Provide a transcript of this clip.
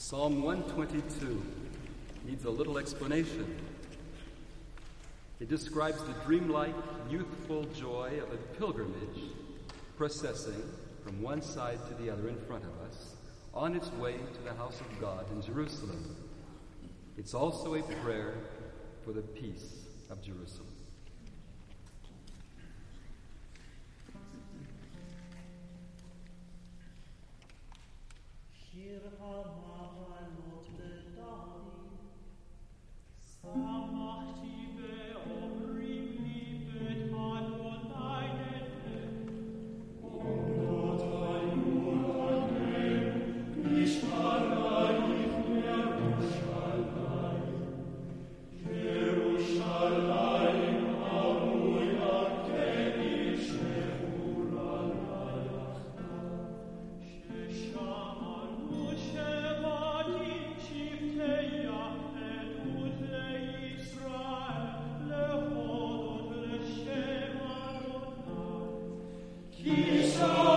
Psalm 122 needs a little explanation. It describes the dreamlike, youthful joy of a pilgrimage processing from one side to the other in front of us on its way to the house of God in Jerusalem. It's also a prayer for the peace of Jerusalem. He shall